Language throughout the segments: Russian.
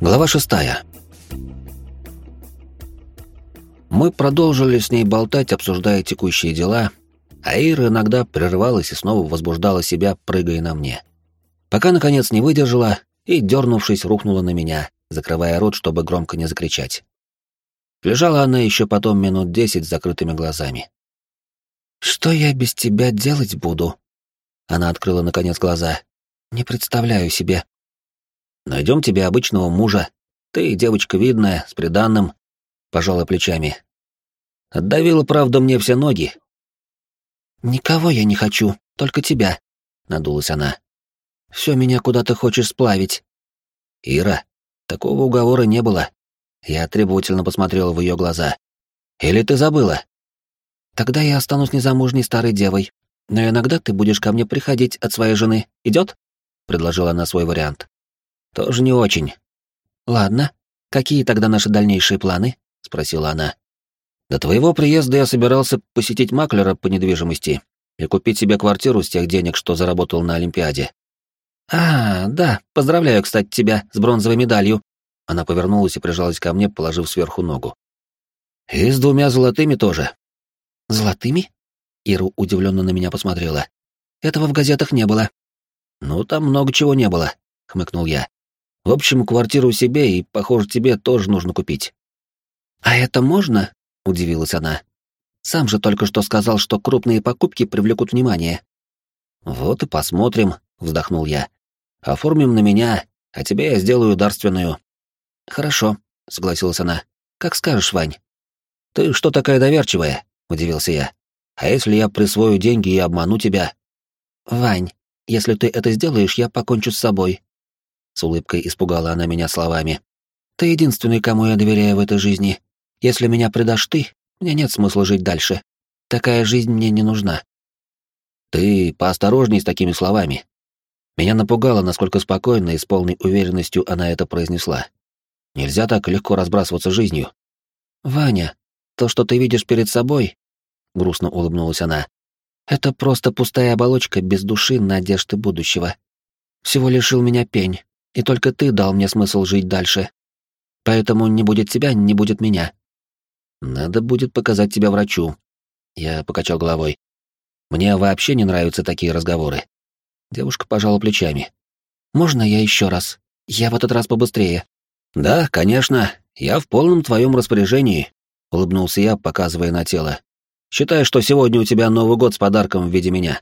Глава шестая. Мы продолжили с ней болтать, обсуждая текущие дела, а Ира иногда прерывалась и снова возбуждала себя, прыгая на мне. Пока, наконец, не выдержала и, дернувшись, рухнула на меня, закрывая рот, чтобы громко не закричать. Лежала она еще потом минут десять с закрытыми глазами. «Что я без тебя делать буду?» Она открыла, наконец, глаза. «Не представляю себе». «Найдем тебе обычного мужа. Ты девочка видная, с приданным», — пожала плечами. «Отдавила, правда, мне все ноги». «Никого я не хочу, только тебя», — надулась она. «Все меня куда ты хочешь сплавить». «Ира, такого уговора не было». Я требовательно посмотрел в ее глаза. «Или ты забыла?» «Тогда я останусь незамужней старой девой, но иногда ты будешь ко мне приходить от своей жены. Идет?» — предложила она свой вариант. «Тоже не очень». «Ладно. Какие тогда наши дальнейшие планы?» — спросила она. «До твоего приезда я собирался посетить маклера по недвижимости и купить себе квартиру с тех денег, что заработал на Олимпиаде». «А, да, поздравляю, кстати, тебя с бронзовой медалью». Она повернулась и прижалась ко мне, положив сверху ногу. «И с двумя золотыми тоже». «Золотыми?» Иру удивленно на меня посмотрела. «Этого в газетах не было». «Ну, там много чего не было», — хмыкнул я. «В общем, квартиру себе и, похоже, тебе тоже нужно купить». «А это можно?» — удивилась она. «Сам же только что сказал, что крупные покупки привлекут внимание». «Вот и посмотрим», — вздохнул я. «Оформим на меня, а тебе я сделаю дарственную». «Хорошо», — согласилась она. «Как скажешь, Вань». «Ты что такая доверчивая?» — удивился я. А если я присвою деньги и обману тебя? Вань, если ты это сделаешь, я покончу с собой. С улыбкой испугала она меня словами. Ты единственный, кому я доверяю в этой жизни. Если меня предашь ты, мне нет смысла жить дальше. Такая жизнь мне не нужна. Ты поосторожней с такими словами. Меня напугало, насколько спокойно и с полной уверенностью она это произнесла. Нельзя так легко разбрасываться жизнью. Ваня, то, что ты видишь перед собой, грустно улыбнулась она. Это просто пустая оболочка без души надежды будущего. Всего лишил меня пень, и только ты дал мне смысл жить дальше. Поэтому не будет тебя, не будет меня. Надо будет показать тебя врачу. Я покачал головой. Мне вообще не нравятся такие разговоры. Девушка пожала плечами. Можно я еще раз? Я в этот раз побыстрее. Да, конечно. Я в полном твоем распоряжении, улыбнулся я, показывая на тело. Считай, что сегодня у тебя Новый год с подарком в виде меня».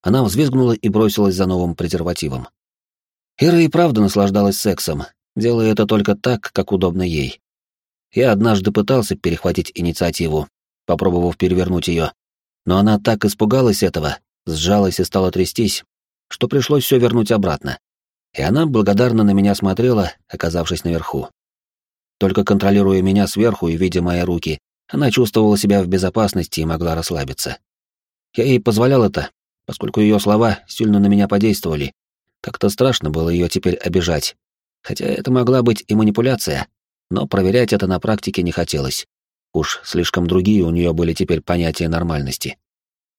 Она взвизгнула и бросилась за новым презервативом. Ира и правда наслаждалась сексом, делая это только так, как удобно ей. Я однажды пытался перехватить инициативу, попробовав перевернуть ее, но она так испугалась этого, сжалась и стала трястись, что пришлось все вернуть обратно. И она благодарно на меня смотрела, оказавшись наверху. Только контролируя меня сверху и видя мои руки, она чувствовала себя в безопасности и могла расслабиться. Я ей позволял это, поскольку ее слова сильно на меня подействовали. Как-то страшно было ее теперь обижать. Хотя это могла быть и манипуляция, но проверять это на практике не хотелось. Уж слишком другие у нее были теперь понятия нормальности.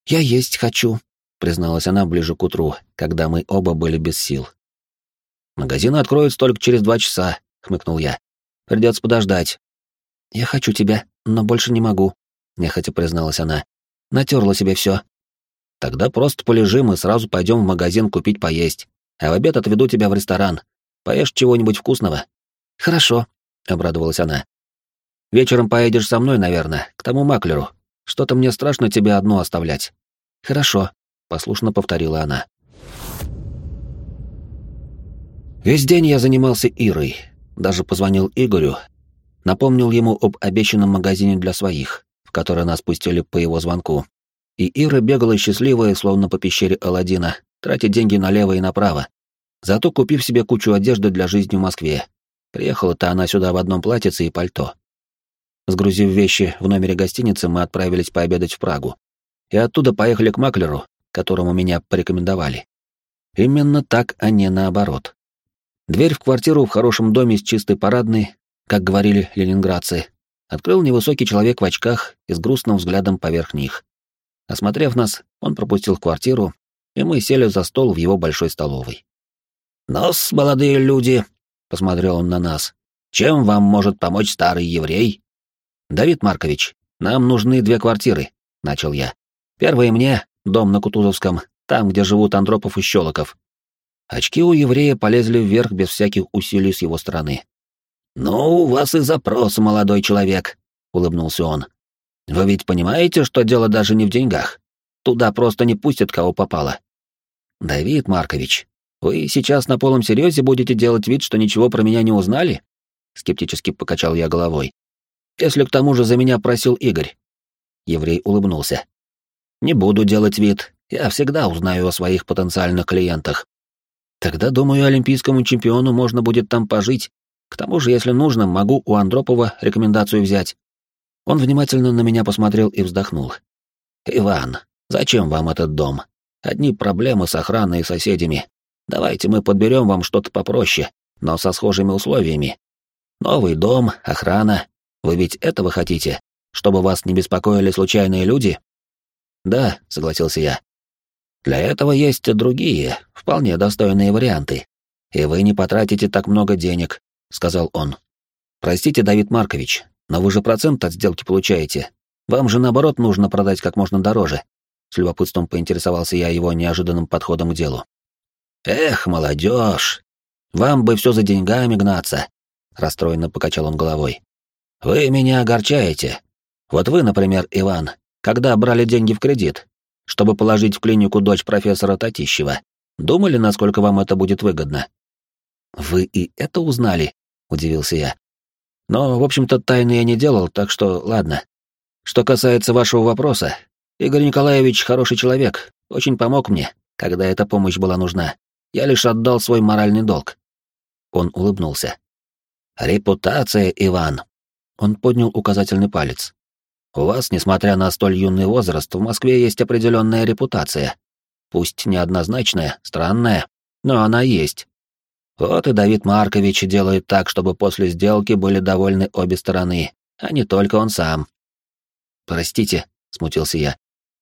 «Я есть хочу», — призналась она ближе к утру, когда мы оба были без сил. «Магазин откроется только через два часа», — хмыкнул я. «Придется подождать». «Я хочу тебя», но больше не могу», — нехотя призналась она. «Натерла себе все. «Тогда просто полежим и сразу пойдем в магазин купить поесть, а в обед отведу тебя в ресторан. Поешь чего-нибудь вкусного». «Хорошо», — обрадовалась она. «Вечером поедешь со мной, наверное, к тому маклеру. Что-то мне страшно тебя одну оставлять». «Хорошо», — послушно повторила она. Весь день я занимался Ирой, даже позвонил Игорю, Напомнил ему об обещанном магазине для своих, в который нас пустили по его звонку. И Ира бегала счастливая, словно по пещере Аладдина, тратя деньги налево и направо. Зато купив себе кучу одежды для жизни в Москве. Приехала-то она сюда в одном платьице и пальто. Сгрузив вещи в номере гостиницы, мы отправились пообедать в Прагу. И оттуда поехали к маклеру, которому меня порекомендовали. Именно так, а не наоборот. Дверь в квартиру в хорошем доме с чистой парадной как говорили ленинградцы, открыл невысокий человек в очках и с грустным взглядом поверх них. Осмотрев нас, он пропустил в квартиру, и мы сели за стол в его большой столовой. «Нос, молодые люди!» посмотрел он на нас. «Чем вам может помочь старый еврей?» «Давид Маркович, нам нужны две квартиры», — начал я. «Первая мне, дом на Кутузовском, там, где живут Андропов и Щелоков». Очки у еврея полезли вверх без всяких усилий с его стороны. «Ну, у вас и запрос, молодой человек», — улыбнулся он. «Вы ведь понимаете, что дело даже не в деньгах? Туда просто не пустят, кого попало». «Давид Маркович, вы сейчас на полном серьезе будете делать вид, что ничего про меня не узнали?» Скептически покачал я головой. «Если к тому же за меня просил Игорь». Еврей улыбнулся. «Не буду делать вид. Я всегда узнаю о своих потенциальных клиентах. Тогда, думаю, олимпийскому чемпиону можно будет там пожить. К тому же, если нужно, могу у Андропова рекомендацию взять». Он внимательно на меня посмотрел и вздохнул. «Иван, зачем вам этот дом? Одни проблемы с охраной и соседями. Давайте мы подберем вам что-то попроще, но со схожими условиями. Новый дом, охрана. Вы ведь этого хотите? Чтобы вас не беспокоили случайные люди? Да, согласился я. Для этого есть другие, вполне достойные варианты. И вы не потратите так много денег, сказал он. Простите, Давид Маркович, но вы же процент от сделки получаете. Вам же наоборот нужно продать как можно дороже. С любопытством поинтересовался я его неожиданным подходом к делу. «Эх, молодежь! Вам бы все за деньгами гнаться!» — расстроенно покачал он головой. «Вы меня огорчаете. Вот вы, например, Иван, когда брали деньги в кредит, чтобы положить в клинику дочь профессора Татищева, думали, насколько вам это будет выгодно?» «Вы и это узнали?» — удивился я. «Но, в общем-то, тайны я не делал, так что ладно. Что касается вашего вопроса, Игорь Николаевич хороший человек, очень помог мне, когда эта помощь была нужна. Я лишь отдал свой моральный долг. Он улыбнулся. Репутация, Иван. Он поднял указательный палец. У вас, несмотря на столь юный возраст, в Москве есть определенная репутация. Пусть неоднозначная, странная, но она есть. Вот и Давид Маркович делает так, чтобы после сделки были довольны обе стороны, а не только он сам. «Простите», — смутился я.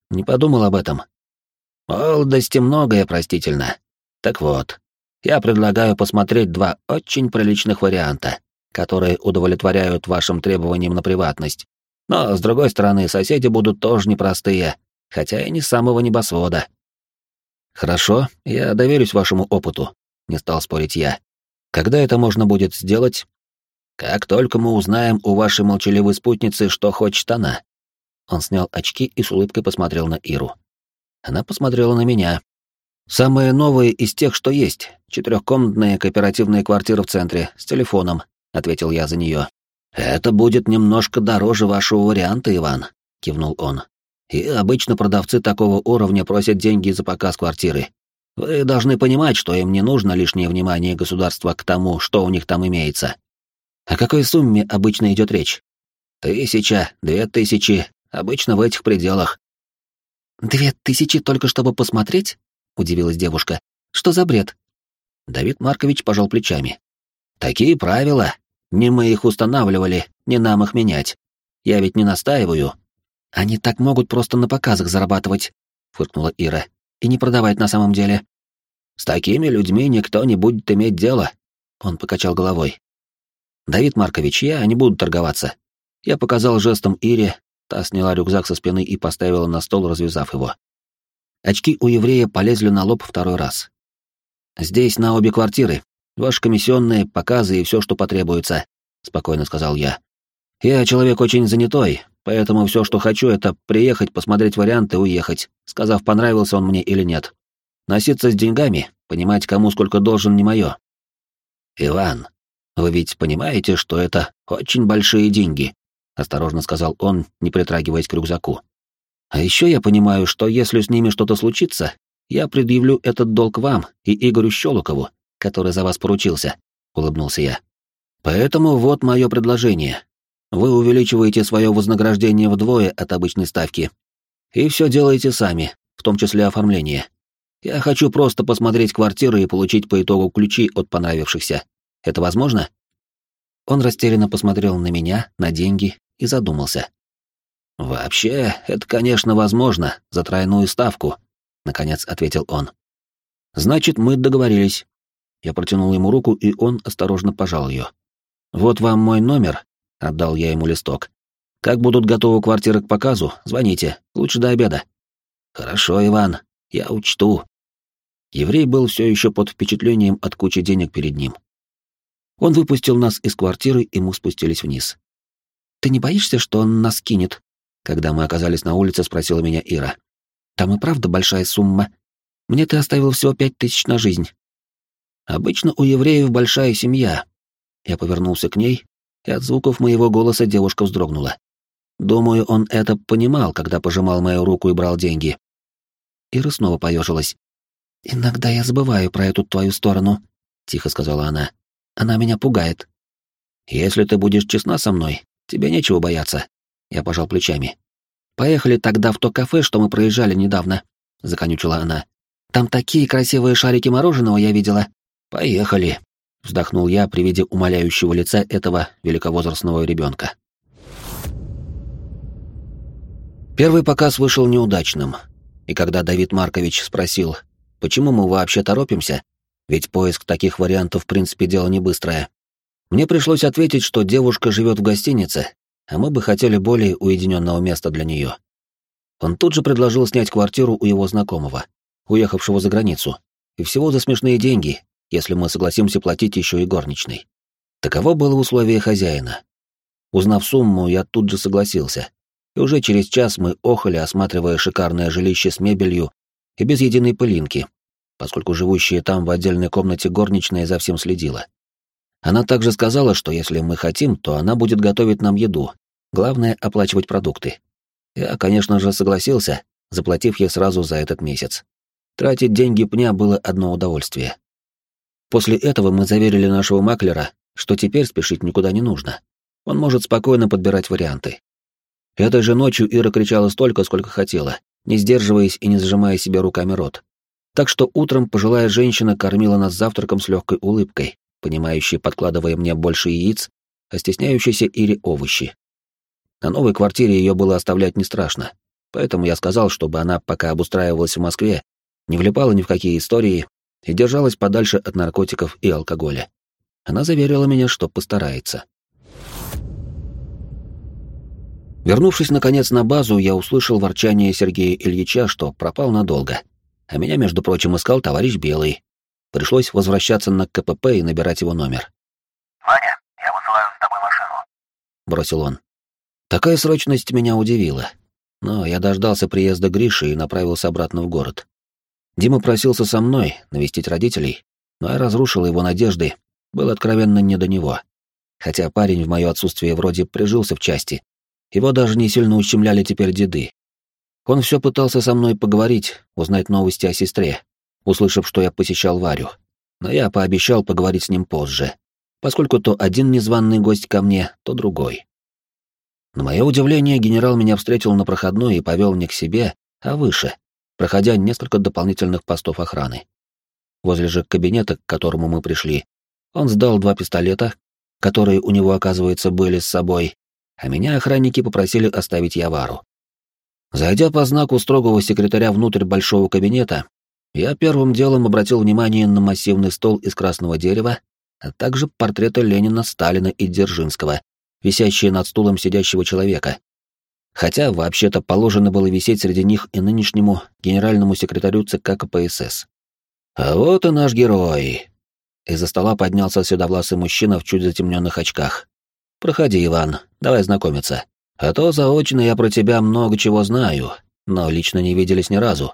«Не подумал об этом». «Молодости многое простительно. Так вот, я предлагаю посмотреть два очень приличных варианта, которые удовлетворяют вашим требованиям на приватность. Но, с другой стороны, соседи будут тоже непростые, хотя и не самого небосвода. Хорошо, я доверюсь вашему опыту, не стал спорить я. Когда это можно будет сделать? Как только мы узнаем у вашей молчаливой спутницы, что хочет она. Он снял очки и с улыбкой посмотрел на Иру. Она посмотрела на меня, Самые новые из тех, что есть. Четырехкомнатная кооперативная квартира в центре, с телефоном», — ответил я за нее. «Это будет немножко дороже вашего варианта, Иван», — кивнул он. «И обычно продавцы такого уровня просят деньги за показ квартиры. Вы должны понимать, что им не нужно лишнее внимание государства к тому, что у них там имеется. О какой сумме обычно идет речь? Тысяча, две тысячи, обычно в этих пределах». «Две тысячи только чтобы посмотреть?» Удивилась девушка. Что за бред? Давид Маркович пожал плечами. Такие правила. Не мы их устанавливали, не нам их менять. Я ведь не настаиваю. Они так могут просто на показах зарабатывать, фыркнула Ира. И не продавать на самом деле. С такими людьми никто не будет иметь дела. Он покачал головой. Давид Маркович, я не буду торговаться. Я показал жестом Ире, та сняла рюкзак со спины и поставила на стол, развязав его. Очки у еврея полезли на лоб второй раз. «Здесь на обе квартиры. Ваши комиссионные, показы и все, что потребуется», — спокойно сказал я. «Я человек очень занятой, поэтому все, что хочу, это приехать, посмотреть варианты уехать, сказав, понравился он мне или нет. Носиться с деньгами, понимать, кому сколько должен, не мое». «Иван, вы ведь понимаете, что это очень большие деньги», — осторожно сказал он, не притрагиваясь к рюкзаку. А еще я понимаю, что если с ними что-то случится, я предъявлю этот долг вам и Игорю Щелокову, который за вас поручился», — улыбнулся я. «Поэтому вот мое предложение. Вы увеличиваете свое вознаграждение вдвое от обычной ставки. И все делаете сами, в том числе оформление. Я хочу просто посмотреть квартиры и получить по итогу ключи от понравившихся. Это возможно?» Он растерянно посмотрел на меня, на деньги и задумался. «Вообще, это, конечно, возможно, за тройную ставку», — наконец ответил он. «Значит, мы договорились. Я протянул ему руку, и он осторожно пожал ее. «Вот вам мой номер», — отдал я ему листок. «Как будут готовы квартиры к показу, звоните, лучше до обеда». «Хорошо, Иван, я учту». Еврей был все еще под впечатлением от кучи денег перед ним. Он выпустил нас из квартиры, и мы спустились вниз. «Ты не боишься, что он нас кинет?» Когда мы оказались на улице, спросила меня Ира. «Там и правда большая сумма. Мне ты оставил всего пять тысяч на жизнь». «Обычно у евреев большая семья». Я повернулся к ней, и от звуков моего голоса девушка вздрогнула. Думаю, он это понимал, когда пожимал мою руку и брал деньги. Ира снова поежилась. «Иногда я забываю про эту твою сторону», — тихо сказала она. Она меня пугает. Если ты будешь честна со мной, тебе нечего бояться. Я пожал плечами. Поехали тогда в то кафе, что мы проезжали недавно, законючила она. Там такие красивые шарики мороженого я видела. Поехали, вздохнул я при виде умоляющего лица этого великовозрастного ребенка. Первый показ вышел неудачным, и когда Давид Маркович спросил, почему мы вообще торопимся, ведь поиск таких вариантов в принципе дело не быстрое. Мне пришлось ответить, что девушка живет в гостинице, а мы бы хотели более уединенного места для нее. Он тут же предложил снять квартиру у его знакомого, уехавшего за границу, и всего за смешные деньги, если мы согласимся платить еще и горничной. Таково было условие хозяина. Узнав сумму, я тут же согласился, и уже через час мы охали, осматривая шикарное жилище с мебелью и без единой пылинки, поскольку живущая там в отдельной комнате горничная за всем следила. Она также сказала, что если мы хотим, то она будет готовить нам еду. Главное — оплачивать продукты. Я, конечно же, согласился, заплатив ей сразу за этот месяц. Тратить деньги пня было одно удовольствие. После этого мы заверили нашего маклера, что теперь спешить никуда не нужно. Он может спокойно подбирать варианты. Этой же ночью Ира кричала столько, сколько хотела, не сдерживаясь и не сжимая себе руками рот. Так что утром пожилая женщина кормила нас завтраком с легкой улыбкой, понимающей, подкладывая мне больше яиц, а стесняющейся Ире овощи. На новой квартире ее было оставлять не страшно, поэтому я сказал, чтобы она, пока обустраивалась в Москве, не влипала ни в какие истории и держалась подальше от наркотиков и алкоголя. Она заверила меня, что постарается. Вернувшись, наконец, на базу, я услышал ворчание Сергея Ильича, что пропал надолго — а меня, между прочим, искал товарищ Белый. Пришлось возвращаться на КПП и набирать его номер. «Ваня, я высылаю с тобой машину», — бросил он. Такая срочность меня удивила. Но я дождался приезда Гриши и направился обратно в город. Дима просился со мной навестить родителей, но я разрушил его надежды, был откровенно не до него. Хотя парень в мое отсутствие вроде прижился в части. Его даже не сильно ущемляли теперь деды, он все пытался со мной поговорить, узнать новости о сестре, услышав, что я посещал Варю. Но я пообещал поговорить с ним позже, поскольку то один незваный гость ко мне, то другой. На мое удивление, генерал меня встретил на проходной и повел не к себе, а выше, проходя несколько дополнительных постов охраны. Возле же кабинета, к которому мы пришли, он сдал два пистолета, которые у него, оказывается, были с собой, а меня охранники попросили оставить Явару. Зайдя по знаку строгого секретаря внутрь большого кабинета, я первым делом обратил внимание на массивный стол из красного дерева, а также портреты Ленина, Сталина и Дзержинского, висящие над стулом сидящего человека. Хотя, вообще-то, положено было висеть среди них и нынешнему генеральному секретарю ЦК КПСС. А вот и наш герой. Из-за стола поднялся седовласый мужчина в чуть затемненных очках. «Проходи, Иван, давай знакомиться». А то заочно я про тебя много чего знаю, но лично не виделись ни разу.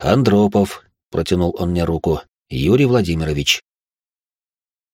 Андропов, протянул он мне руку, Юрий Владимирович.